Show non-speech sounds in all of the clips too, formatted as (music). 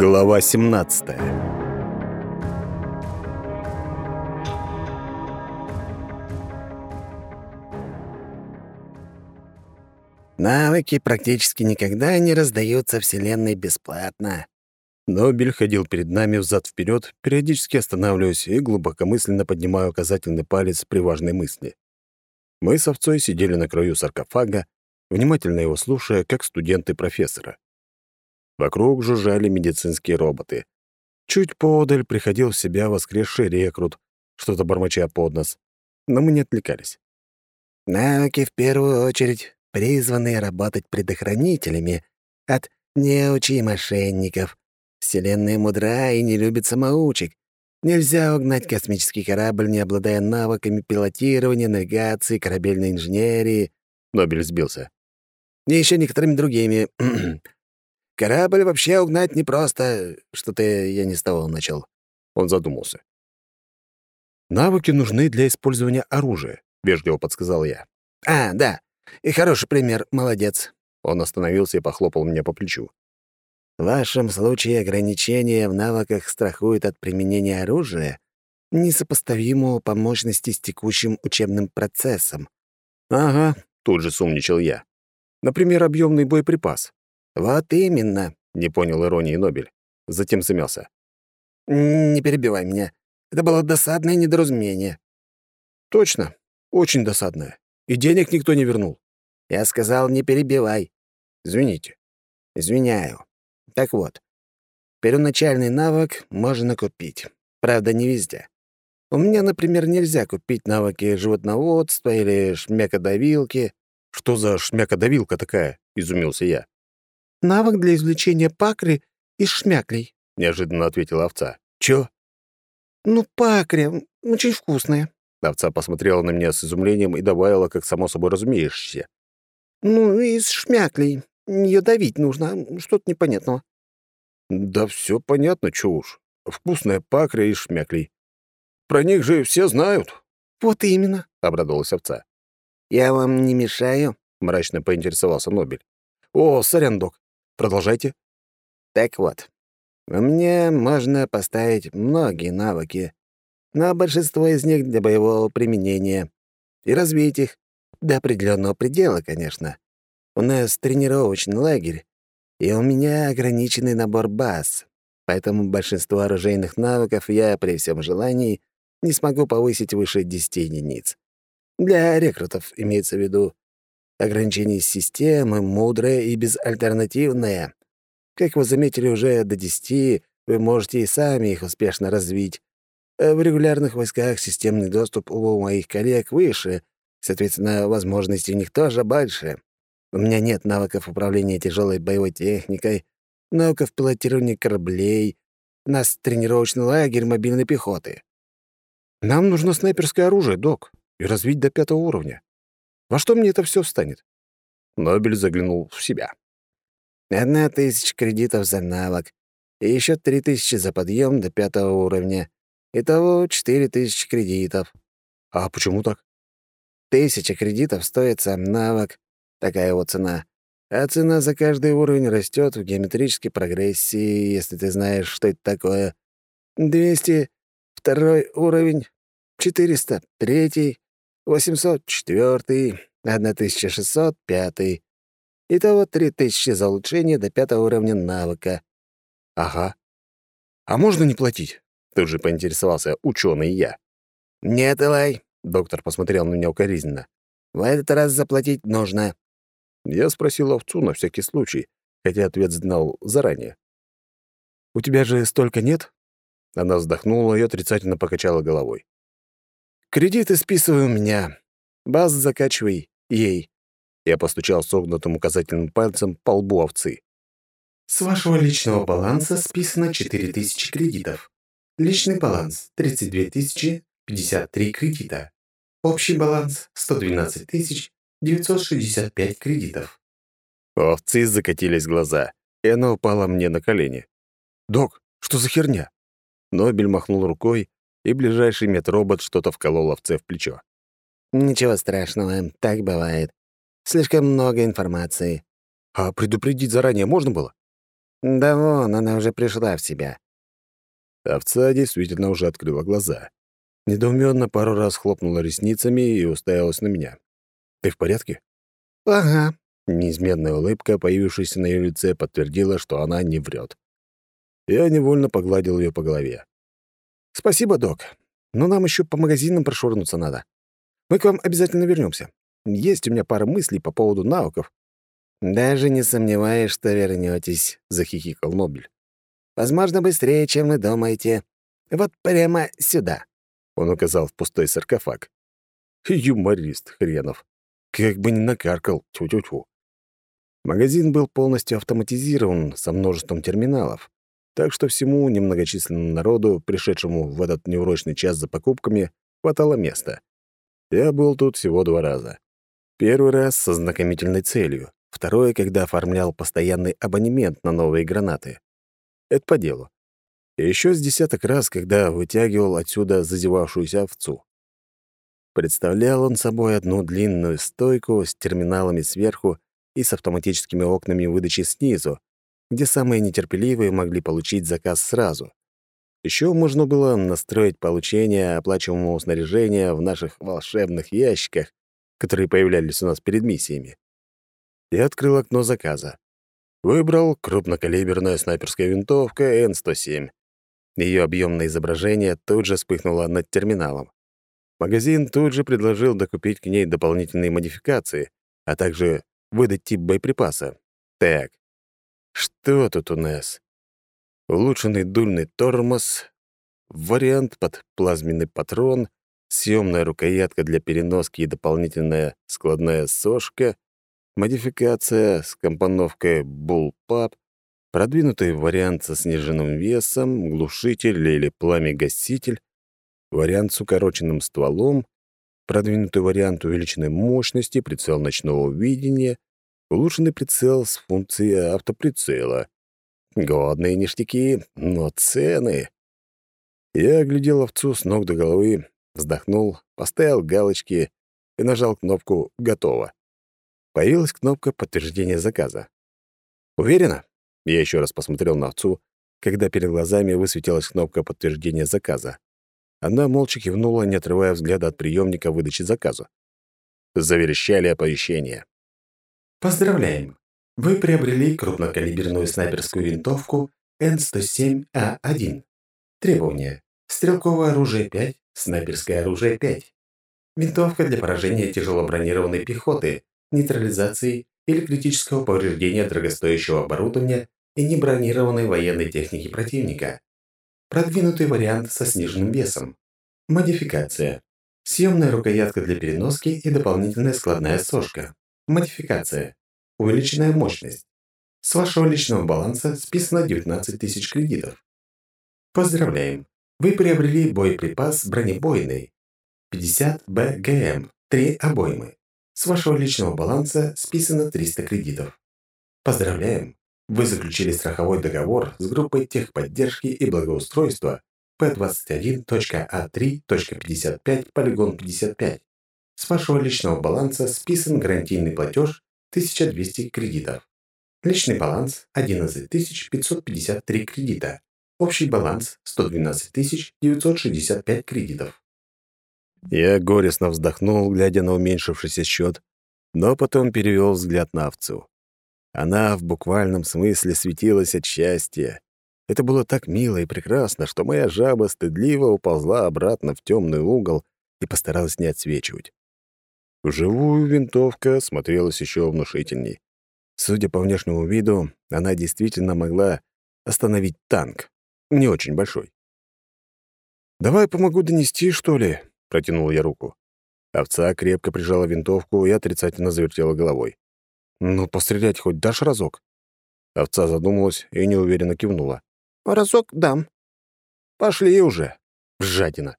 Глава 17 Навыки практически никогда не раздаются Вселенной бесплатно. Нобель ходил перед нами взад вперед, периодически останавливаясь и глубокомысленно поднимая указательный палец при важной мысли. Мы с овцой сидели на краю саркофага, внимательно его слушая, как студенты профессора. Вокруг жужжали медицинские роботы. Чуть поодаль приходил в себя воскресший рекрут, что-то бормоча под нос. Но мы не отвлекались. Навыки в первую очередь призваны работать предохранителями от неучи и мошенников. Вселенная мудра и не любит самоучек. Нельзя угнать космический корабль, не обладая навыками пилотирования, навигации, корабельной инженерии. Нобель сбился. И еще некоторыми другими. (clears throat) Корабль вообще угнать непросто. Что-то я не с того начал. Он задумался. «Навыки нужны для использования оружия», — вежливо подсказал я. «А, да. И хороший пример. Молодец». Он остановился и похлопал меня по плечу. В вашем случае ограничения в навыках страхуют от применения оружия, несопоставимого по мощности с текущим учебным процессом. «Ага», — тут же сумничал я. «Например, объемный боеприпас». «Вот именно», — не понял иронии Нобель. Затем замялся. «Не перебивай меня. Это было досадное недоразумение». «Точно. Очень досадное. И денег никто не вернул». «Я сказал, не перебивай». «Извините». «Извиняю. Так вот, первоначальный навык можно купить. Правда, не везде. У меня, например, нельзя купить навыки животноводства или шмякодавилки. «Что за шмякодавилка такая?» — изумился я. «Навык для извлечения пакри из шмяклей», — неожиданно ответила овца. «Чё?» «Ну, пакри. Очень вкусные». Овца посмотрела на меня с изумлением и добавила, как само собой разумеющееся. «Ну, из шмяклей. Ее давить нужно, что-то непонятного». «Да все понятно, чё уж. Вкусная пакря и шмяклей. Про них же все знают». «Вот именно», — обрадовалась овца. «Я вам не мешаю?» — мрачно поинтересовался Нобель. «О, сорян, док. Продолжайте». «Так вот, меня можно поставить многие навыки, но большинство из них для боевого применения и развить их до определенного предела, конечно. У нас тренировочный лагерь, и у меня ограниченный набор баз, поэтому большинство оружейных навыков я при всем желании не смогу повысить выше 10 единиц. Для рекрутов имеется в виду ограничение системы мудрое и безальтернативное. Как вы заметили, уже до 10 вы можете и сами их успешно развить. В регулярных войсках системный доступ у моих коллег выше, соответственно, возможности у них тоже больше. У меня нет навыков управления тяжелой боевой техникой, навыков пилотирования кораблей. У нас тренировочный лагерь мобильной пехоты. Нам нужно снайперское оружие, док, и развить до пятого уровня. Во что мне это все встанет? Нобель заглянул в себя. Одна тысяча кредитов за навык, и еще три тысячи за подъем до пятого уровня. Итого четыре тысячи кредитов. А почему так? Тысяча кредитов стоит сам навык, Такая вот цена. А цена за каждый уровень растет в геометрической прогрессии, если ты знаешь, что это такое. 200 — второй уровень, 400 — третий, 800 — четвертый, 1600 — пятый. Итого 3000 за улучшение до пятого уровня навыка. Ага. А можно не платить? Тут же поинтересовался ученый я. Нет, Элай, доктор посмотрел на меня укоризненно. В этот раз заплатить нужно. Я спросил овцу на всякий случай, хотя ответ знал заранее. «У тебя же столько нет?» Она вздохнула и отрицательно покачала головой. «Кредиты списывай у меня. Баз закачивай ей». Я постучал согнутым указательным пальцем по лбу овцы. «С вашего личного баланса списано 4000 кредитов. Личный баланс — 32 тысячи 53 кредита. Общий баланс — 112 тысяч 965 кредитов. У овцы закатились глаза, и она упала мне на колени. «Док, что за херня?» Нобель махнул рукой, и ближайший медробот что-то вколол овце в плечо. «Ничего страшного, так бывает. Слишком много информации». «А предупредить заранее можно было?» Да вон, она уже пришла в себя. Овца действительно уже открыла глаза. Недоуменно пару раз хлопнула ресницами и уставилась на меня. «Ты в порядке?» «Ага». Неизменная улыбка, появившаяся на ее лице, подтвердила, что она не врет. Я невольно погладил ее по голове. «Спасибо, док. Но нам еще по магазинам прошвырнуться надо. Мы к вам обязательно вернемся. Есть у меня пара мыслей по поводу навыков». «Даже не сомневаюсь, что вернетесь, захихикал Нобель. «Возможно, быстрее, чем вы думаете. Вот прямо сюда». Он указал в пустой саркофаг. Юморист хренов. Как бы ни накаркал, тьфу-тьфу-тьфу. Магазин был полностью автоматизирован, со множеством терминалов. Так что всему немногочисленному народу, пришедшему в этот неурочный час за покупками, хватало места. Я был тут всего два раза. Первый раз со знакомительной целью, второй, когда оформлял постоянный абонемент на новые гранаты. Это по делу. И еще с десяток раз, когда вытягивал отсюда зазевавшуюся овцу. Представлял он собой одну длинную стойку с терминалами сверху и с автоматическими окнами выдачи снизу, где самые нетерпеливые могли получить заказ сразу. Еще можно было настроить получение оплачиваемого снаряжения в наших волшебных ящиках, которые появлялись у нас перед миссиями. Я открыл окно заказа. Выбрал крупнокалиберная снайперская винтовка Н-107. Ее объемное изображение тут же вспыхнуло над терминалом. Магазин тут же предложил докупить к ней дополнительные модификации, а также выдать тип боеприпаса. Так, что тут у нас? Улучшенный дульный тормоз, вариант под плазменный патрон, съемная рукоятка для переноски и дополнительная складная сошка, модификация с компоновкой Bullpup, продвинутый вариант со сниженным весом, глушитель или пламя-гаситель, вариант с укороченным стволом, продвинутый вариант увеличенной мощности, прицел ночного видения, улучшенный прицел с функцией автоприцела. Годные ништяки, но цены. Я оглядел овцу с ног до головы, вздохнул, поставил галочки и нажал кнопку «Готово». Появилась кнопка подтверждения заказа. «Уверена?» Я еще раз посмотрел на овцу, когда перед глазами высветилась кнопка подтверждения заказа. Она молча кивнула, не отрывая взгляда от приемника выдачи заказа. Заверещали оповещения. Поздравляем! Вы приобрели крупнокалиберную снайперскую винтовку Н-107А1. Требования. Стрелковое оружие 5, снайперское оружие 5. Винтовка для поражения тяжелобронированной пехоты, нейтрализации или критического повреждения дорогостоящего оборудования и небронированной военной техники противника. Продвинутый вариант со сниженным весом. Модификация. Съемная рукоятка для переноски и дополнительная складная сошка. Модификация. Увеличенная мощность. С вашего личного баланса списано 19 тысяч кредитов. Поздравляем! Вы приобрели боеприпас бронебойный 50 БГМ, 3 обоймы. С вашего личного баланса списано 300 кредитов. Поздравляем! Вы заключили страховой договор с группой техподдержки и благоустройства P21.A3.55 полигон 55. С вашего личного баланса списан гарантийный платеж 1200 кредитов. Личный баланс 11 553 кредита. Общий баланс 112 965 кредитов. Я горестно вздохнул, глядя на уменьшившийся счет, но потом перевел взгляд на овцу. Она в буквальном смысле светилась от счастья. Это было так мило и прекрасно, что моя жаба стыдливо уползла обратно в темный угол и постаралась не отсвечивать. Вживую винтовка смотрелась еще внушительней. Судя по внешнему виду, она действительно могла остановить танк. Не очень большой. «Давай помогу донести, что ли?» — протянул я руку. Овца крепко прижала винтовку и отрицательно завертела головой. «Ну, пострелять хоть дашь разок?» Овца задумалась и неуверенно кивнула. «Разок дам». «Пошли уже, жадина».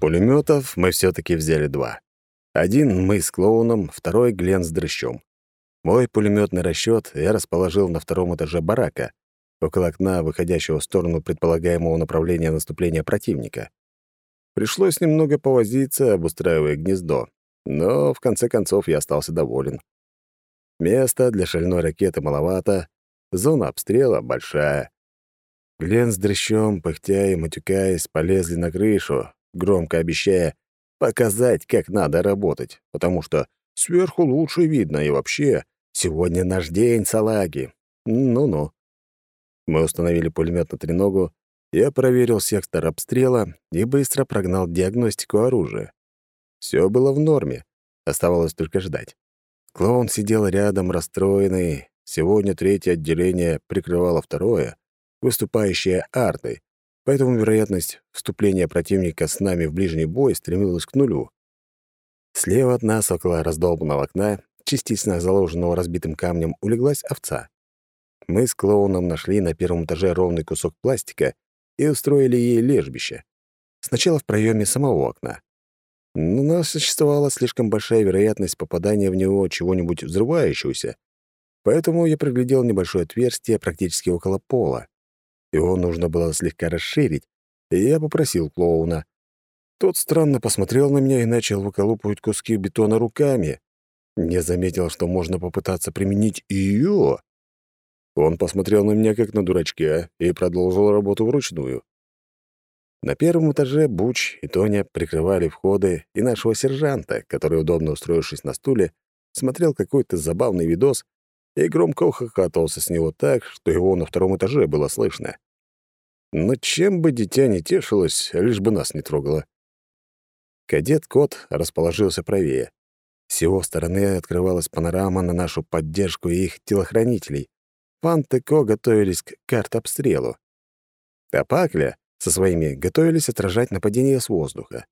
Пулеметов мы все-таки взяли два. Один мы с клоуном, второй Глен с дрыщом. Мой пулеметный расчет я расположил на втором этаже барака, около окна, выходящего в сторону предполагаемого направления наступления противника. Пришлось немного повозиться, обустраивая гнездо, но в конце концов я остался доволен. Места для шальной ракеты маловато, зона обстрела большая. Глен с дрыщом, пыхтя и матюкаясь, полезли на крышу, громко обещая показать, как надо работать, потому что сверху лучше видно и вообще сегодня наш день, салаги. Ну-ну. Мы установили пулемет на треногу, я проверил сектор обстрела и быстро прогнал диагностику оружия. Все было в норме, оставалось только ждать. Клоун сидел рядом, расстроенный. Сегодня третье отделение прикрывало второе, выступающее артой, поэтому вероятность вступления противника с нами в ближний бой стремилась к нулю. Слева от нас, около раздолбанного окна, частично заложенного разбитым камнем, улеглась овца. Мы с клоуном нашли на первом этаже ровный кусок пластика и устроили ей лежбище. Сначала в проеме самого окна. Но существовала слишком большая вероятность попадания в него чего-нибудь взрывающегося, поэтому я приглядел небольшое отверстие практически около пола. Его нужно было слегка расширить, и я попросил клоуна. Тот странно посмотрел на меня и начал выколупывать куски бетона руками. Не заметил, что можно попытаться применить ее. Он посмотрел на меня как на дурачка и продолжил работу вручную. На первом этаже Буч и Тоня прикрывали входы и нашего сержанта, который, удобно устроившись на стуле, смотрел какой-то забавный видос и громко ухахатывался с него так, что его на втором этаже было слышно. Но чем бы дитя не тешилось, лишь бы нас не трогало. Кадет-кот расположился правее. С его стороны открывалась панорама на нашу поддержку и их телохранителей. Фант и Ко готовились к карт-обстрелу. А Пакля со своими готовились отражать нападение с воздуха.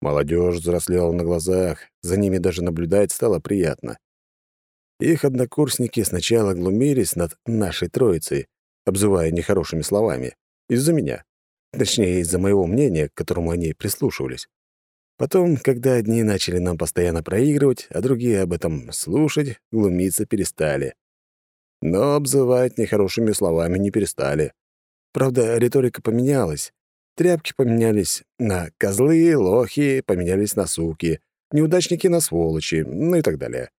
Молодежь взрослела на глазах, за ними даже наблюдать стало приятно. Их однокурсники сначала глумились над нашей троицей, обзывая нехорошими словами, из-за меня. Точнее, из-за моего мнения, к которому они прислушивались. Потом, когда одни начали нам постоянно проигрывать, а другие об этом слушать, глумиться перестали. Но обзывать нехорошими словами не перестали. Правда, риторика поменялась. Тряпки поменялись на козлы, лохи, поменялись на суки, неудачники на сволочи, ну и так далее.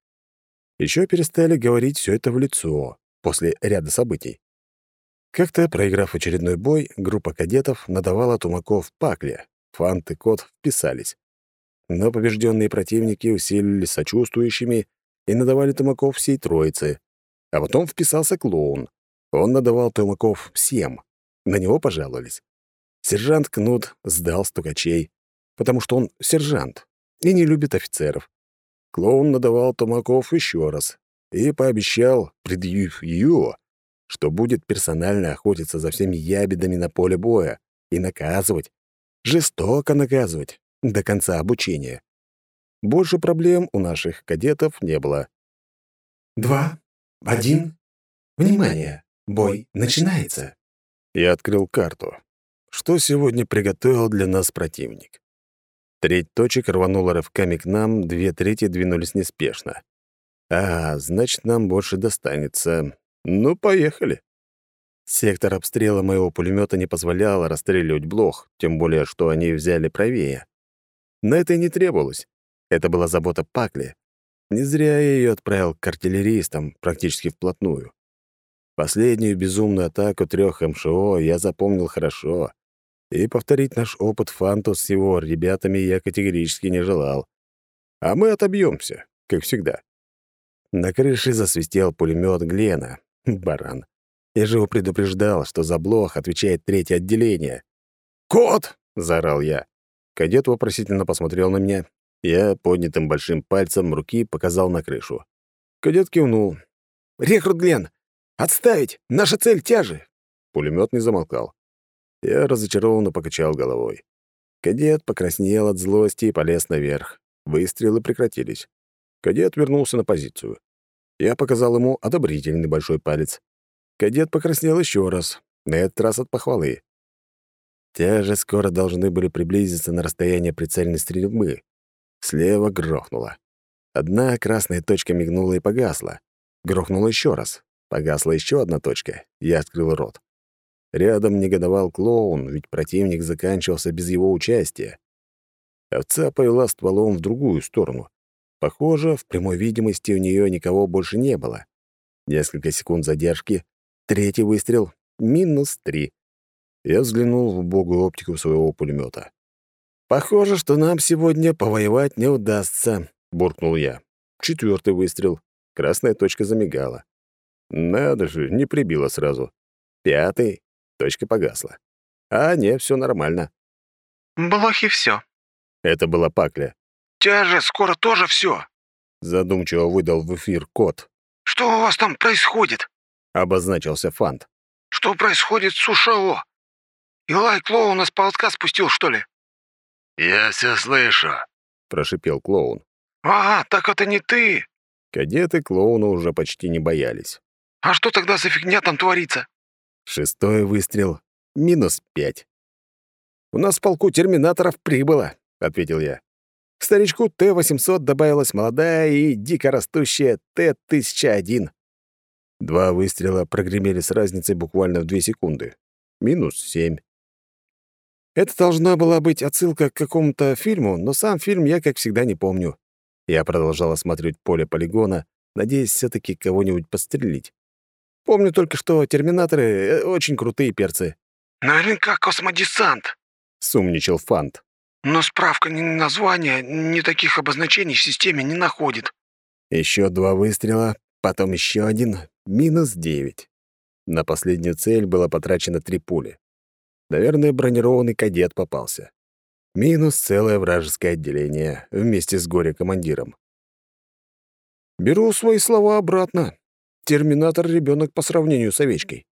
Еще перестали говорить все это в лицо после ряда событий. Как-то, проиграв очередной бой, группа кадетов надавала тумаков пакле. Фант и кот вписались. Но побежденные противники усилились сочувствующими и надавали тумаков всей троице. А потом вписался клоун. Он надавал тумаков всем. На него пожаловались. Сержант Кнут сдал стукачей, потому что он сержант и не любит офицеров. Клоун надавал Тумаков еще раз и пообещал, предъявив ее, что будет персонально охотиться за всеми ябедами на поле боя и наказывать, жестоко наказывать, до конца обучения. Больше проблем у наших кадетов не было. «Два, один, внимание, бой начинается!» Я открыл карту. Что сегодня приготовил для нас противник? Треть точек рванула рывками к нам, две трети двинулись неспешно. А, значит, нам больше достанется. Ну, поехали. Сектор обстрела моего пулемета не позволял расстреливать блох, тем более, что они взяли правее. Но это и не требовалось. Это была забота Пакли. Не зря я ее отправил к артиллеристам, практически вплотную. Последнюю безумную атаку трех МШО я запомнил хорошо, и повторить наш опыт Фанту с его ребятами я категорически не желал. А мы отобьемся, как всегда. На крыше засвистел пулемет Глена. (laughs) Баран. Я же его предупреждал, что за блох отвечает третье отделение. «Кот!» — заорал я. Кадет вопросительно посмотрел на меня. Я поднятым большим пальцем руки показал на крышу. Кадет кивнул. «Рекрут Глен, «Отставить! Наша цель — тяжи!» Пулемет не замолкал. Я разочарованно покачал головой. Кадет покраснел от злости и полез наверх. Выстрелы прекратились. Кадет вернулся на позицию. Я показал ему одобрительный большой палец. Кадет покраснел еще раз, на этот раз от похвалы. Тяжи скоро должны были приблизиться на расстояние прицельной стрельбы. Слева грохнуло. Одна красная точка мигнула и погасла. Грохнула еще раз. Погасла еще одна точка. Я открыл рот. Рядом негодовал клоун, ведь противник заканчивался без его участия. Овца повела стволом в другую сторону. Похоже, в прямой видимости у нее никого больше не было. Несколько секунд задержки, третий выстрел — минус три. Я взглянул в убогую оптику своего пулемета. «Похоже, что нам сегодня повоевать не удастся», — буркнул я. Четвертый выстрел. Красная точка замигала. Надо же, не прибила сразу. Пятый. Точка погасла. А, не, все нормально. «Блохи все. Это была Пакля. «Тебя же скоро тоже все. Задумчиво выдал в эфир кот. Что у вас там происходит? Обозначился Фант. Что происходит с Ушао? Илай клоуна с полотка спустил, что ли?» «Я все слышу», — прошипел клоун. «А, так это не ты. Кадеты клоуна уже почти не боялись. А что тогда за фигня там творится?» Шестой выстрел. Минус пять. «У нас в полку терминаторов прибыло», — ответил я. К старичку Т-800 добавилась молодая и дико растущая Т-1001. Два выстрела прогремели с разницей буквально в две секунды. Минус семь. Это должна была быть отсылка к какому-то фильму, но сам фильм я, как всегда, не помню. Я продолжал осматривать поле полигона, надеясь все таки кого-нибудь подстрелить. Помню только, что терминаторы э, — очень крутые перцы. «Наверняка космодесант», — сумничал Фант. «но справка ни названия, ни таких обозначений в системе не находит». Еще два выстрела, потом еще один, минус девять. На последнюю цель было потрачено три пули. Наверное, бронированный кадет попался. Минус целое вражеское отделение вместе с горе-командиром. Беру свои слова обратно. Терминатор — ребенок по сравнению с овечкой.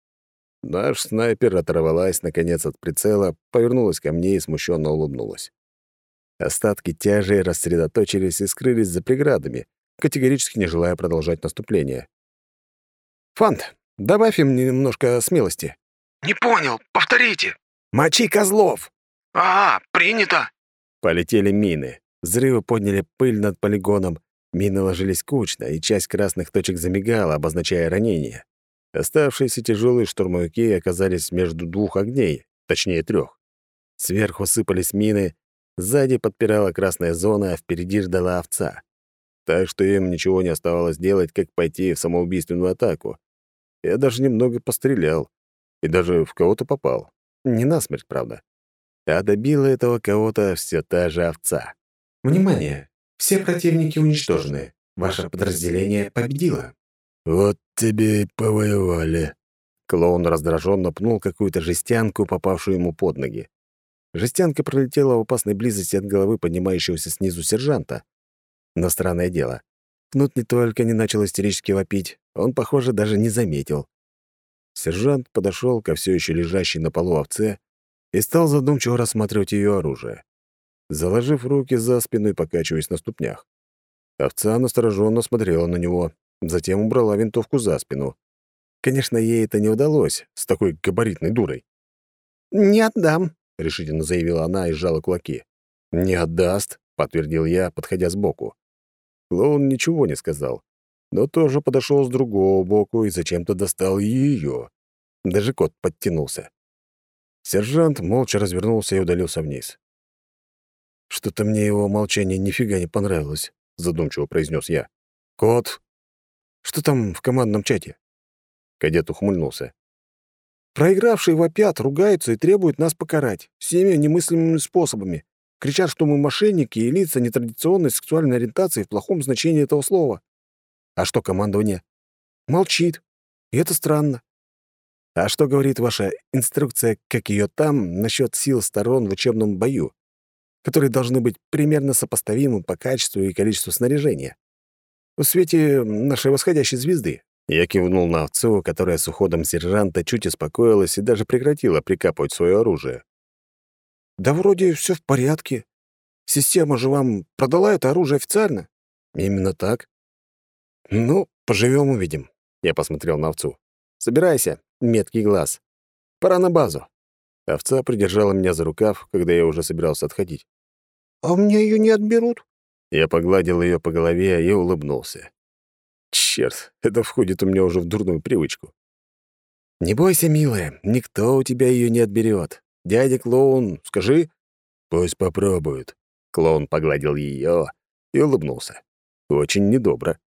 Наш снайпер оторвалась, наконец, от прицела, повернулась ко мне и смущенно улыбнулась. Остатки тяжей рассредоточились и скрылись за преградами, категорически не желая продолжать наступление. «Фант, добавь им немножко смелости». «Не понял, повторите». «Мочи козлов!» «А, принято!» Полетели мины. Взрывы подняли пыль над полигоном. Мины ложились кучно, и часть красных точек замигала, обозначая ранение. Оставшиеся тяжелые штурмовики оказались между двух огней, точнее трех. Сверху сыпались мины, сзади подпирала красная зона, а впереди ждала овца. Так что им ничего не оставалось делать, как пойти в самоубийственную атаку. Я даже немного пострелял. И даже в кого-то попал. Не насмерть, правда. А добила этого кого-то все та же овца. «Внимание! Все противники уничтожены. Ваше подразделение победило». «Вот тебе и повоевали». Клоун раздраженно пнул какую-то жестянку, попавшую ему под ноги. Жестянка пролетела в опасной близости от головы поднимающегося снизу сержанта. Но странное дело. Кнут не только не начал истерически вопить, он, похоже, даже не заметил. Сержант подошел ко все еще лежащей на полу овце и стал задумчиво рассматривать ее оружие, заложив руки за спину и покачиваясь на ступнях. Овца настороженно смотрела на него, Затем убрала винтовку за спину. Конечно, ей это не удалось с такой габаритной дурой. «Не отдам», — решительно заявила она и сжала кулаки. «Не отдаст», — подтвердил я, подходя сбоку. Клоун ничего не сказал, но тоже подошел с другого боку и зачем-то достал ее. Даже кот подтянулся. Сержант молча развернулся и удалился вниз. «Что-то мне его молчание нифига не понравилось», — задумчиво произнес я. «Кот, что там в командном чате?» Кадет ухмыльнулся. «Проигравшие вопят, ругаются и требуют нас покарать. Всеми немыслимыми способами. Кричат, что мы мошенники и лица нетрадиционной сексуальной ориентации в плохом значении этого слова. А что командование? Молчит. И это странно. А что говорит ваша инструкция, как ее там, насчет сил сторон в учебном бою, которые должны быть примерно сопоставимы по качеству и количеству снаряжения? в свете нашей восходящей звезды». Я кивнул на овцу, которая с уходом сержанта чуть успокоилась и даже прекратила прикапывать свое оружие. «Да вроде все в порядке. Система же вам продала это оружие официально?» «Именно так». «Ну, поживем увидим», — я посмотрел на овцу. «Собирайся, меткий глаз. Пора на базу». Овца придержала меня за рукав, когда я уже собирался отходить. «А мне ее не отберут?» Я погладил ее по голове и улыбнулся. Черт, это входит у меня уже в дурную привычку. «Не бойся, милая, никто у тебя ее не отберет. Дядя клоун, скажи...» «Пусть попробуют. Клоун погладил ее и улыбнулся. Очень недобро.